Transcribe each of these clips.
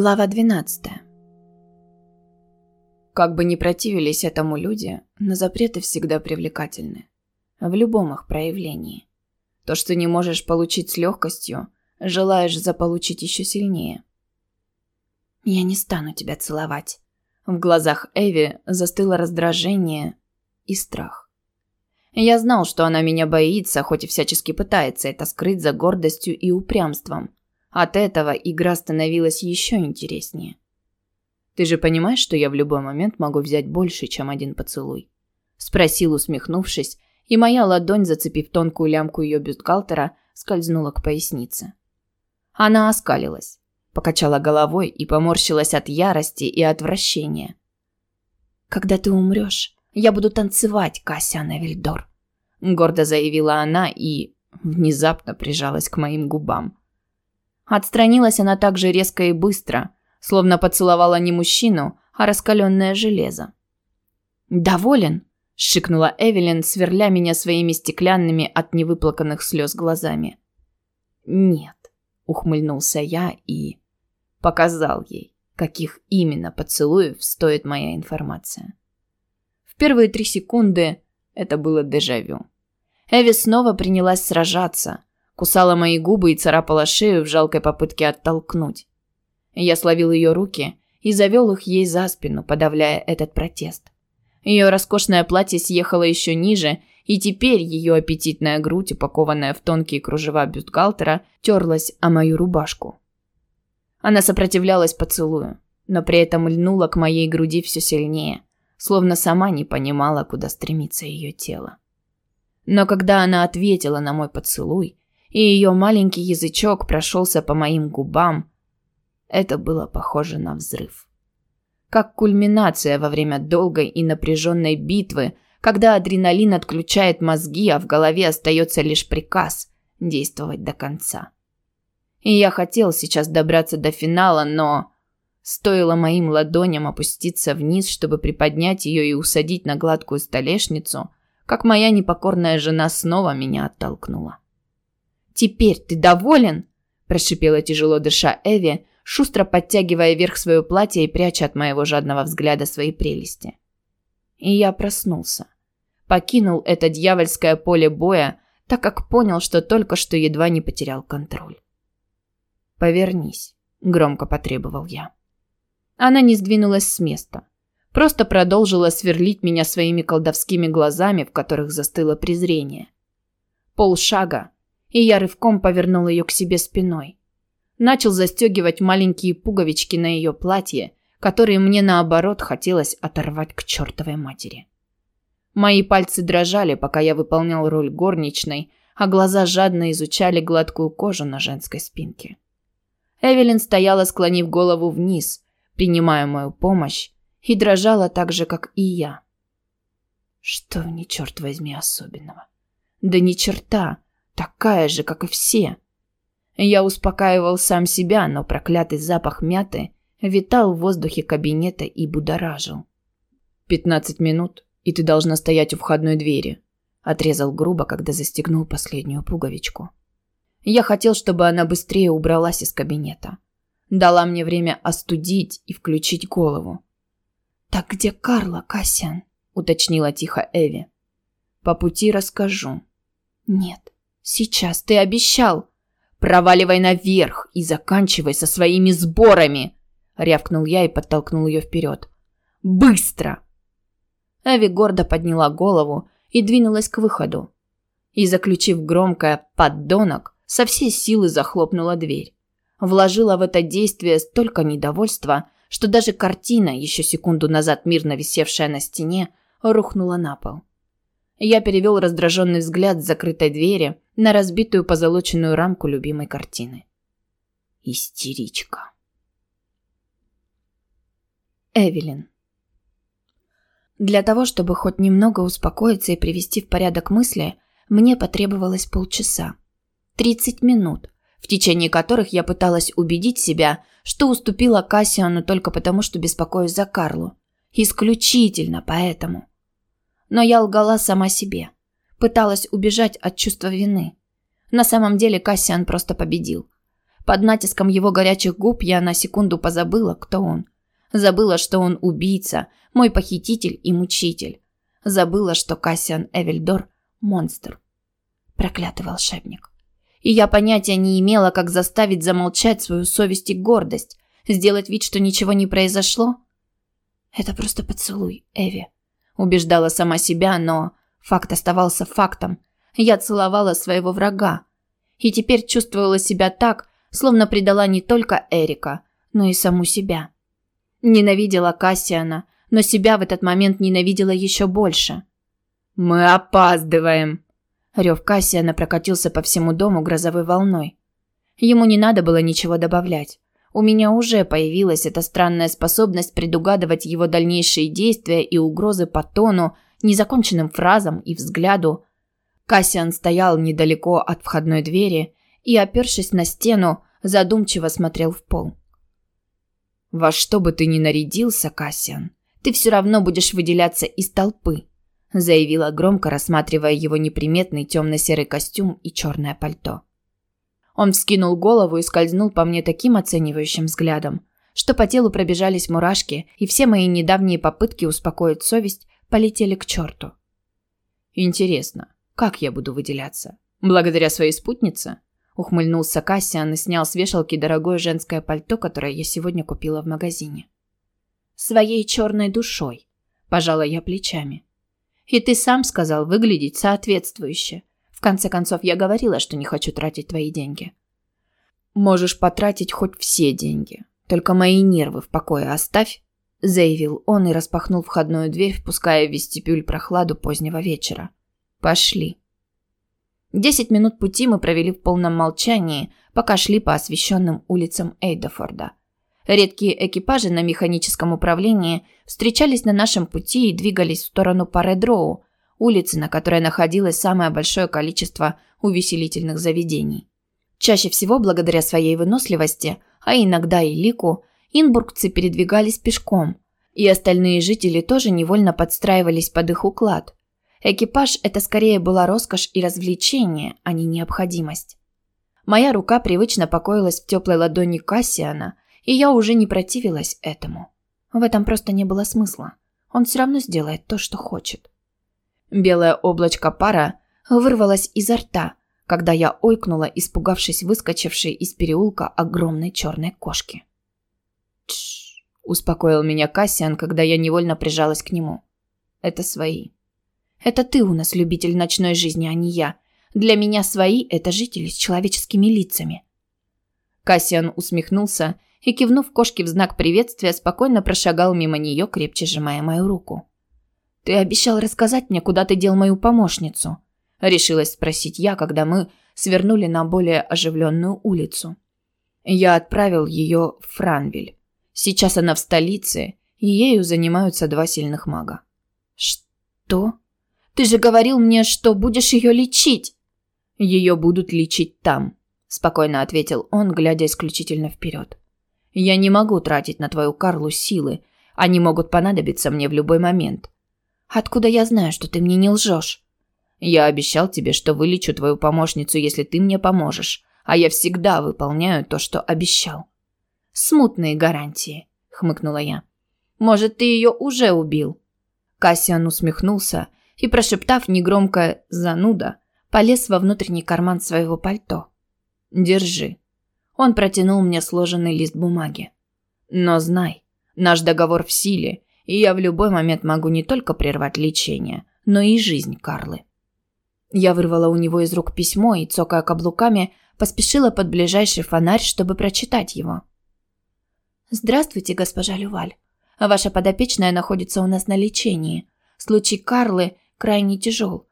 Глава 12. Как бы ни противились этому люди, но запреты всегда привлекательны. В любом их проявлении. То, что не можешь получить с легкостью, желаешь заполучить еще сильнее. «Я не стану тебя целовать». В глазах Эви застыло раздражение и страх. Я знал, что она меня боится, хоть и всячески пытается это скрыть за гордостью и упрямством – от этого игра становилась еще интереснее. «Ты же понимаешь, что я в любой момент могу взять больше, чем один поцелуй?» Спросил, усмехнувшись, и моя ладонь, зацепив тонкую лямку ее бюстгальтера, скользнула к пояснице. Она оскалилась, покачала головой и поморщилась от ярости и отвращения. «Когда ты умрешь, я буду танцевать, Кассиан Эвельдор», – гордо заявила она и внезапно прижалась к моим губам. Отстранилась она так же резко и быстро, словно поцеловала не мужчину, а раскаленное железо. «Доволен?» – шикнула Эвелин, сверля меня своими стеклянными от невыплаканных слез глазами. «Нет», – ухмыльнулся я и показал ей, каких именно поцелуев стоит моя информация. В первые три секунды это было дежавю. Эви снова принялась сражаться – кусала мои губы и царапала шею в жалкой попытке оттолкнуть. Я словил ее руки и завел их ей за спину, подавляя этот протест. Ее роскошное платье съехало еще ниже, и теперь ее аппетитная грудь, упакованная в тонкие кружева бюстгальтера, терлась о мою рубашку. Она сопротивлялась поцелую, но при этом льнула к моей груди все сильнее, словно сама не понимала, куда стремится ее тело. Но когда она ответила на мой поцелуй, и ее маленький язычок прошелся по моим губам. Это было похоже на взрыв. Как кульминация во время долгой и напряженной битвы, когда адреналин отключает мозги, а в голове остается лишь приказ действовать до конца. И я хотел сейчас добраться до финала, но... Стоило моим ладоням опуститься вниз, чтобы приподнять ее и усадить на гладкую столешницу, как моя непокорная жена снова меня оттолкнула. «Теперь ты доволен?» – прошипела тяжело дыша Эви, шустро подтягивая вверх свое платье и пряча от моего жадного взгляда свои прелести. И я проснулся. Покинул это дьявольское поле боя, так как понял, что только что едва не потерял контроль. «Повернись», – громко потребовал я. Она не сдвинулась с места. Просто продолжила сверлить меня своими колдовскими глазами, в которых застыло презрение. Полшага, и я рывком повернул ее к себе спиной. Начал застегивать маленькие пуговички на ее платье, которые мне наоборот хотелось оторвать к чертовой матери. Мои пальцы дрожали, пока я выполнял роль горничной, а глаза жадно изучали гладкую кожу на женской спинке. Эвелин стояла, склонив голову вниз, принимая мою помощь, и дрожала так же, как и я. Что в ней, черт возьми, особенного? Да ни черта, такая же, как и все. Я успокаивал сам себя, но проклятый запах мяты витал в воздухе кабинета и будоражил. «Пятнадцать минут, и ты должна стоять у входной двери», отрезал грубо, когда застегнул последнюю пуговичку. Я хотел, чтобы она быстрее убралась из кабинета. Дала мне время остудить и включить голову. «Так где Карла, Кассиан?» – уточнила тихо Эви. «По пути расскажу». «Нет, Сейчас ты обещал. Проваливай наверх и заканчивай со своими сборами, рявкнул я и подтолкнул ее вперед. Быстро. Эви гордо подняла голову и двинулась к выходу. И заключив громкое поддонок, со всей силы захлопнула дверь. Вложила в это действие столько недовольства, что даже картина, еще секунду назад мирно висевшая на стене, рухнула на пол. Я перевел раздраженный взгляд с закрытой двери на разбитую позолоченную рамку любимой картины. Истеричка. Эвелин. Для того, чтобы хоть немного успокоиться и привести в порядок мысли, мне потребовалось полчаса. 30 минут, в течение которых я пыталась убедить себя, что уступила Кассиану только потому, что беспокоюсь за Карлу. Исключительно поэтому но я лгала сама себе. Пыталась убежать от чувства вины. На самом деле Кассиан просто победил. Под натиском его горячих губ я на секунду позабыла, кто он. Забыла, что он убийца, мой похититель и мучитель. Забыла, что Кассиан Эвельдор – монстр. Проклятый волшебник. И я понятия не имела, как заставить замолчать свою совесть и гордость, сделать вид, что ничего не произошло. «Это просто поцелуй, Эви», – убеждала сама себя, но факт оставался фактом. Я целовала своего врага. И теперь чувствовала себя так, словно предала не только Эрика, но и саму себя. Ненавидела Кассиана, но себя в этот момент ненавидела еще больше. «Мы опаздываем!» Рев Кассиана прокатился по всему дому грозовой волной. Ему не надо было ничего добавлять. У меня уже появилась эта странная способность предугадывать его дальнейшие действия и угрозы по тону, незаконченным фразам и взгляду. Кассиан стоял недалеко от входной двери и, опершись на стену, задумчиво смотрел в пол. «Во что бы ты ни нарядился, Кассиан, ты все равно будешь выделяться из толпы», заявила громко, рассматривая его неприметный темно-серый костюм и черное пальто. Он вскинул голову и скользнул по мне таким оценивающим взглядом, что по телу пробежались мурашки, и все мои недавние попытки успокоить совесть полетели к черту. Интересно, как я буду выделяться? Благодаря своей спутнице? Ухмыльнулся Кассиан и снял с вешалки дорогое женское пальто, которое я сегодня купила в магазине. Своей черной душой. Пожала я плечами. И ты сам сказал выглядеть соответствующе. В конце концов, я говорила, что не хочу тратить твои деньги. Можешь потратить хоть все деньги. Только мои нервы в покое оставь, заявил он и распахнул входную дверь, впуская в вестибюль прохладу позднего вечера. Пошли. Десять минут пути мы провели в полном молчании, пока шли по освещенным улицам Эйдафорда. Редкие экипажи на механическом управлении встречались на нашем пути и двигались в сторону Паредроу, улицы, на которой находилось самое большое количество увеселительных заведений. Чаще всего, благодаря своей выносливости, а иногда и лику, инбургцы передвигались пешком, и остальные жители тоже невольно подстраивались под их уклад. Экипаж – это скорее была роскошь и развлечение, а не необходимость. Моя рука привычно покоилась в теплой ладони Кассиана, и я уже не противилась этому. В этом просто не было смысла. Он все равно сделает то, что хочет. Белое облачко пара вырвалось изо рта, когда я ойкнула, испугавшись выскочившей из переулка огромной черной кошки. Успокоил меня Кассиан, когда я невольно прижалась к нему. «Это свои». Это ты у нас любитель ночной жизни, а не я. Для меня свои – это жители с человеческими лицами». Кассиан усмехнулся и, кивнув кошке в знак приветствия, спокойно прошагал мимо нее, крепче сжимая мою руку. «Ты обещал рассказать мне, куда ты дел мою помощницу?» – решилась спросить я, когда мы свернули на более оживленную улицу. Я отправил ее в Франвиль. Сейчас она в столице, и ею занимаются два сильных мага. «Что?» Ты же говорил мне, что будешь ее лечить. Ее будут лечить там, спокойно ответил он, глядя исключительно вперед. Я не могу тратить на твою Карлу силы. Они могут понадобиться мне в любой момент. Откуда я знаю, что ты мне не лжешь? Я обещал тебе, что вылечу твою помощницу, если ты мне поможешь, а я всегда выполняю то, что обещал. Смутные гарантии, хмыкнула я. Может, ты ее уже убил? Кассиан усмехнулся и, прошептав негромко «зануда», полез во внутренний карман своего пальто. «Держи». Он протянул мне сложенный лист бумаги. «Но знай, наш договор в силе, и я в любой момент могу не только прервать лечение, но и жизнь Карлы». Я вырвала у него из рук письмо и, цокая каблуками, поспешила под ближайший фонарь, чтобы прочитать его. «Здравствуйте, госпожа Люваль. Ваша подопечная находится у нас на лечении. Случай Карлы крайне тяжел.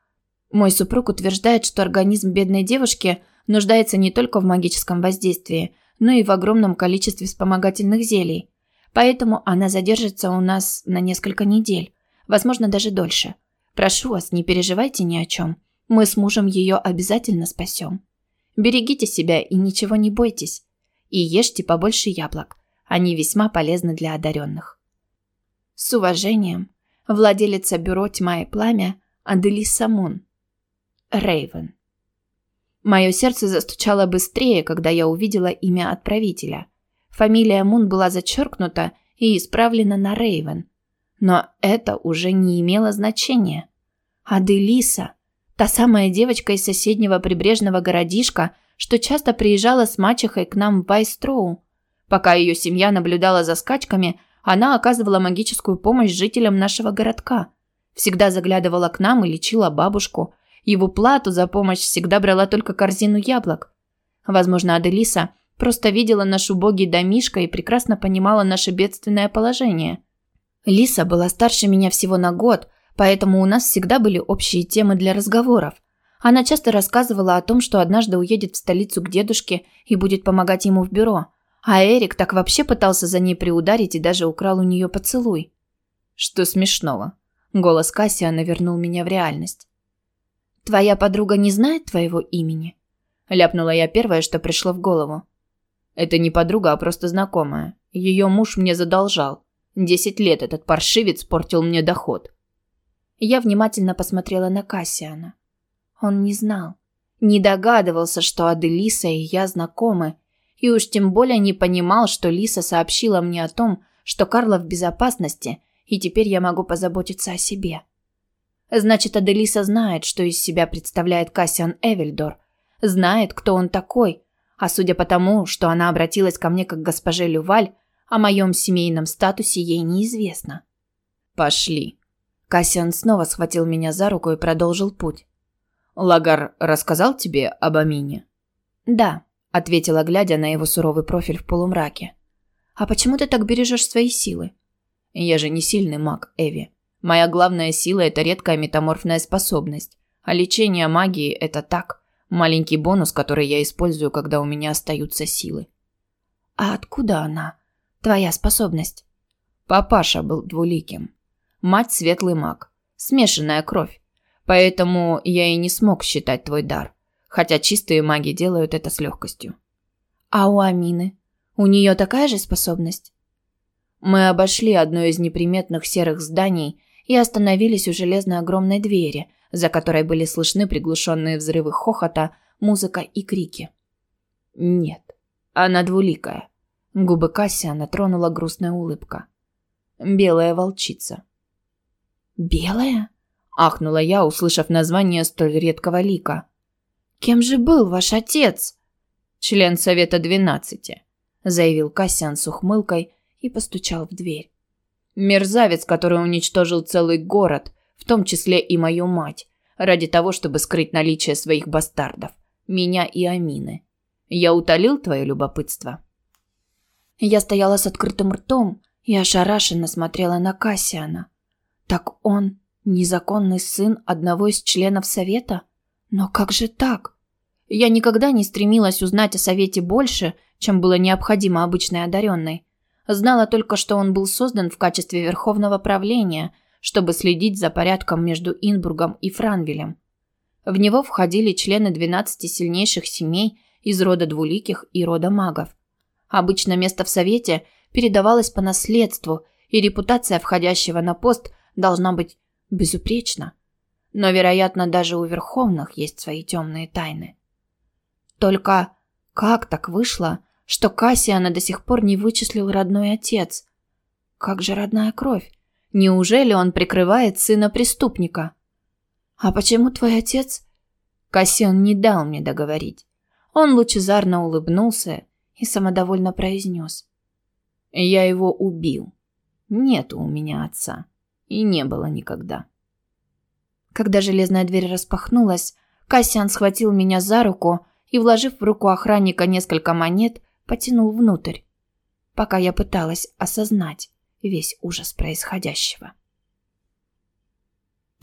Мой супруг утверждает, что организм бедной девушки нуждается не только в магическом воздействии, но и в огромном количестве вспомогательных зелий. Поэтому она задержится у нас на несколько недель, возможно, даже дольше. Прошу вас, не переживайте ни о чем. Мы с мужем ее обязательно спасем. Берегите себя и ничего не бойтесь. И ешьте побольше яблок. Они весьма полезны для одаренных. С уважением, владелица бюро «Тьма и пламя» Аделис Самун. Рейвен. Мое сердце застучало быстрее, когда я увидела имя отправителя. Фамилия Мун была зачеркнута и исправлена на Рейвен. Но это уже не имело значения. Аделиса, та самая девочка из соседнего прибрежного городишка, что часто приезжала с мачехой к нам в Вайстроу. Пока ее семья наблюдала за скачками, она оказывала магическую помощь жителям нашего городка. Всегда заглядывала к нам и лечила бабушку. Его плату за помощь всегда брала только корзину яблок. Возможно, Аделиса просто видела наш убогий домишко и прекрасно понимала наше бедственное положение. Лиса была старше меня всего на год, поэтому у нас всегда были общие темы для разговоров. Она часто рассказывала о том, что однажды уедет в столицу к дедушке и будет помогать ему в бюро. А Эрик так вообще пытался за ней приударить и даже украл у нее поцелуй. Что смешного? Голос Кассиана вернул меня в реальность. «Твоя подруга не знает твоего имени?» Ляпнула я первое, что пришло в голову. «Это не подруга, а просто знакомая. Ее муж мне задолжал. Десять лет этот паршивец портил мне доход. Я внимательно посмотрела на Кассиана. Он не знал, не догадывался, что Аделиса и я знакомы, и уж тем более не понимал, что Лиса сообщила мне о том, что Карла в безопасности, и теперь я могу позаботиться о себе. Значит, Аделиса знает, что из себя представляет Кассиан Эвельдор, знает, кто он такой, а судя по тому, что она обратилась ко мне как к госпоже Люваль, о моем семейном статусе ей неизвестно. Пошли. Кассиан снова схватил меня за руку и продолжил путь. Лагар рассказал тебе об Амине? Да, ответила, глядя на его суровый профиль в полумраке. А почему ты так бережешь свои силы? Я же не сильный маг, Эви. Моя главная сила это редкая метаморфная способность, а лечение магии это так, маленький бонус, который я использую, когда у меня остаются силы. А откуда она? Твоя способность. Папаша был двуликим. Мать светлый маг. Смешанная кровь. Поэтому я и не смог считать твой дар. Хотя чистые маги делают это с легкостью. А у Амины? У нее такая же способность? Мы обошли одно из неприметных серых зданий и остановились у железной огромной двери, за которой были слышны приглушенные взрывы хохота, музыка и крики. Нет, она двуликая. Губы Кассиана тронула грустная улыбка. Белая волчица. Белая? ахнула я, услышав название столь редкого лика. Кем же был ваш отец? Член совета двенадцати, заявил Кассиан с ухмылкой и постучал в дверь. Мерзавец, который уничтожил целый город, в том числе и мою мать, ради того, чтобы скрыть наличие своих бастардов, меня и Амины. Я утолил твое любопытство. Я стояла с открытым ртом и ошарашенно смотрела на Кассиана. Так он незаконный сын одного из членов совета? Но как же так? Я никогда не стремилась узнать о совете больше, чем было необходимо обычной одаренной. Знала только, что он был создан в качестве верховного правления, чтобы следить за порядком между Инбургом и Франвилем. В него входили члены 12 сильнейших семей из рода двуликих и рода магов. Обычно место в совете передавалось по наследству, и репутация входящего на пост должна быть безупречна. Но, вероятно, даже у верховных есть свои темные тайны. Только как так вышло, что Кассиана до сих пор не вычислил родной отец? Как же родная кровь? Неужели он прикрывает сына преступника? А почему твой отец? Кассиан не дал мне договорить. Он лучезарно улыбнулся и самодовольно произнес. «Я его убил. Нету у меня отца. И не было никогда». Когда железная дверь распахнулась, Кассиан схватил меня за руку и, вложив в руку охранника несколько монет, потянул внутрь, пока я пыталась осознать весь ужас происходящего.